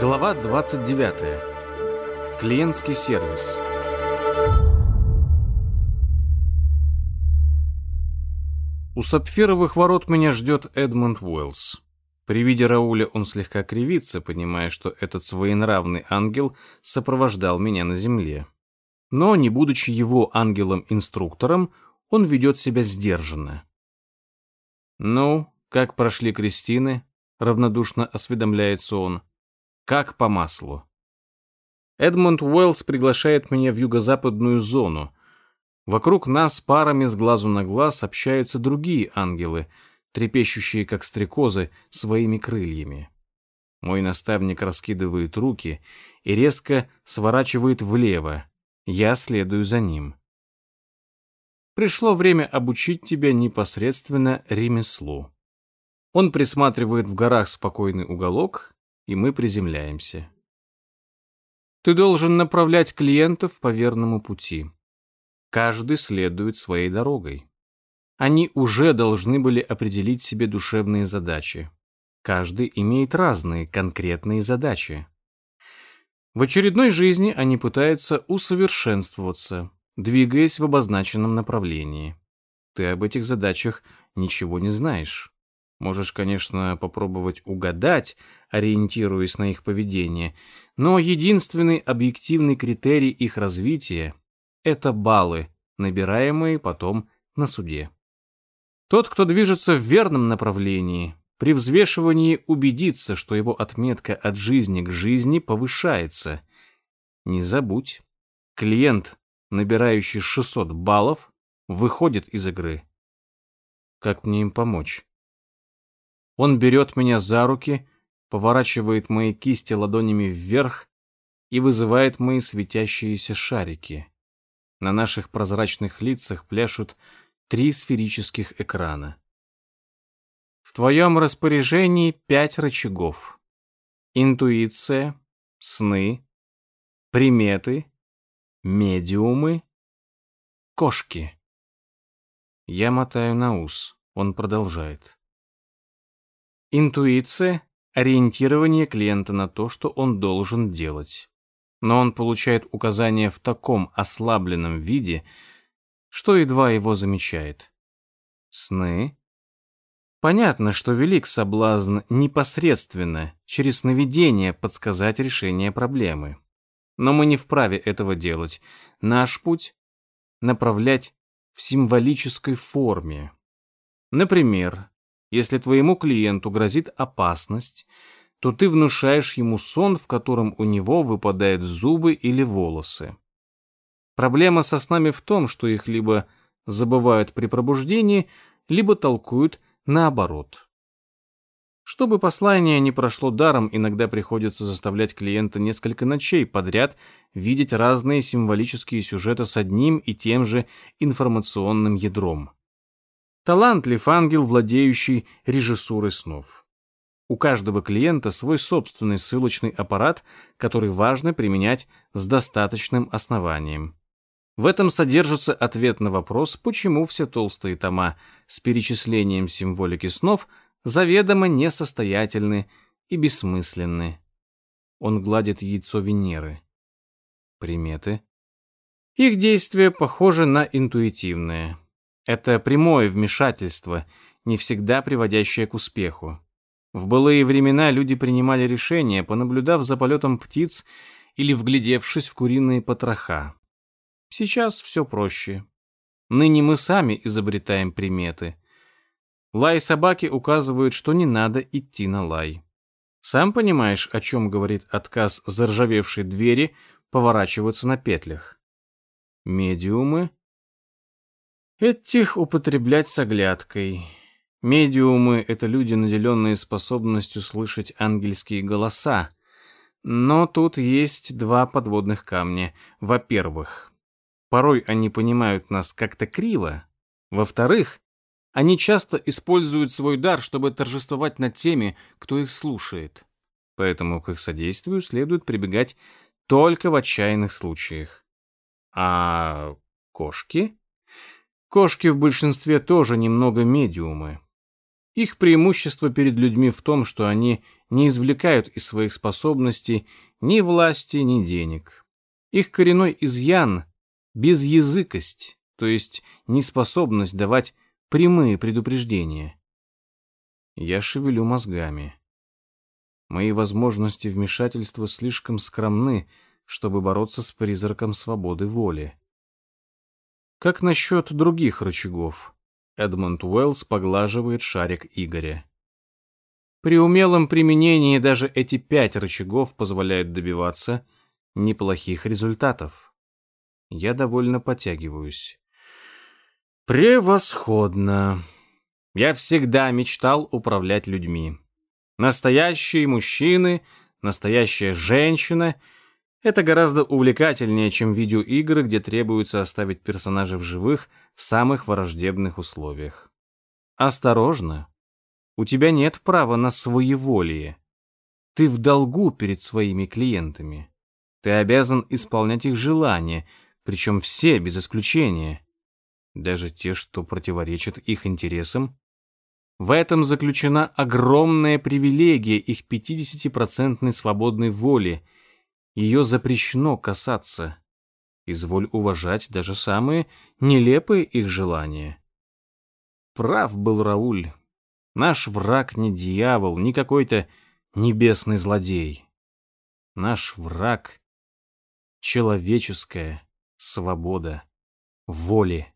Глава 29. Клиентский сервис. У сапфировых ворот меня ждет Эдмунд Уэллс. При виде Рауля он слегка кривится, понимая, что этот своенравный ангел сопровождал меня на земле. Но, не будучи его ангелом-инструктором, он ведет себя сдержанно. «Ну, как прошли крестины?» — равнодушно осведомляется он. «Как по маслу». Эдмунд Уэллс приглашает меня в юго-западную зону. Вокруг нас парами с глазу на глаз общаются другие ангелы — трепещущие, как стрекозы, своими крыльями. Мой наставник раскидывает руки и резко сворачивает влево. Я следую за ним. Пришло время обучить тебя непосредственно ремеслу. Он присматривает в горах спокойный уголок, и мы приземляемся. Ты должен направлять клиентов по верному пути. Каждый следует своей дорогой. Они уже должны были определить себе душевные задачи. Каждый имеет разные конкретные задачи. В очередной жизни они пытаются усовершенствоваться, двигаясь в обозначенном направлении. Ты об этих задачах ничего не знаешь. Можешь, конечно, попробовать угадать, ориентируясь на их поведение, но единственный объективный критерий их развития — это баллы, набираемые потом на суде. Тот, кто движется в верном направлении, при взвешивании убедится, что его отметка от жизни к жизни повышается. Не забудь, клиент, набирающий 600 баллов, выходит из игры. Как мне им помочь? Он берет меня за руки, поворачивает мои кисти ладонями вверх и вызывает мои светящиеся шарики. На наших прозрачных лицах пляшут три сферических экрана. В твоем распоряжении пять рычагов. Интуиция, сны, приметы, медиумы, кошки. Я мотаю на ус. Он продолжает. Интуиция — ориентирование клиента на то, что он должен делать. Но он получает указания в таком ослабленном виде, что едва его замечает. Сны? Понятно, что велик соблазн непосредственно, через сновидение подсказать решение проблемы. Но мы не вправе этого делать. Наш путь — направлять в символической форме. Например, если твоему клиенту грозит опасность, то ты внушаешь ему сон, в котором у него выпадают зубы или волосы. Проблема со снами в том, что их либо забывают при пробуждении, либо толкуют наоборот. Чтобы послание не прошло даром, иногда приходится заставлять клиента несколько ночей подряд видеть разные символические сюжеты с одним и тем же информационным ядром. Талантлив ангел, владеющий режиссурой снов. У каждого клиента свой собственный ссылочный аппарат, который важно применять с достаточным основанием. В этом содержится ответ на вопрос, почему все толстые тома с перечислением символики снов заведомо несостоятельны и бессмысленны. Он гладит яйцо Венеры. Приметы. Их действие похоже на интуитивное. Это прямое вмешательство, не всегда приводящее к успеху. В былые времена люди принимали решения, понаблюдав за полетом птиц или вглядевшись в куриные потроха. Сейчас все проще. Ныне мы сами изобретаем приметы. Лай собаки указывают, что не надо идти на лай. Сам понимаешь, о чем говорит отказ заржавевшей двери поворачиваться на петлях. Медиумы? Этих употреблять с оглядкой. Медиумы — это люди, наделенные способностью слышать ангельские голоса. Но тут есть два подводных камня. Во-первых, Порой они понимают нас как-то криво. Во-вторых, они часто используют свой дар, чтобы торжествовать над теми, кто их слушает. Поэтому к их содействию следует прибегать только в отчаянных случаях. А кошки? Кошки в большинстве тоже немного медиумы. Их преимущество перед людьми в том, что они не извлекают из своих способностей ни власти, ни денег. Их коренной изъян – безязыкость, то есть неспособность давать прямые предупреждения. Я шевелю мозгами. Мои возможности вмешательства слишком скромны, чтобы бороться с призраком свободы воли. Как насчет других рычагов? Эдмонд Уэллс поглаживает шарик Игоря. При умелом применении даже эти пять рычагов позволяют добиваться неплохих результатов. Я довольно подтягиваюсь. Превосходно. Я всегда мечтал управлять людьми. Настоящие мужчины, настоящая женщина — это гораздо увлекательнее, чем видеоигры, где требуется оставить персонажа в живых в самых враждебных условиях. Осторожно. У тебя нет права на своеволие. Ты в долгу перед своими клиентами. Ты обязан исполнять их желания, причем все, без исключения. Даже те, что противоречат их интересам. В этом заключена огромная привилегия их 50-процентной свободной воли. Ее запрещено касаться. Изволь уважать даже самые нелепые их желания. Прав был Рауль. Наш враг не дьявол, не какой-то небесный злодей. Наш враг — человеческая свобода воли.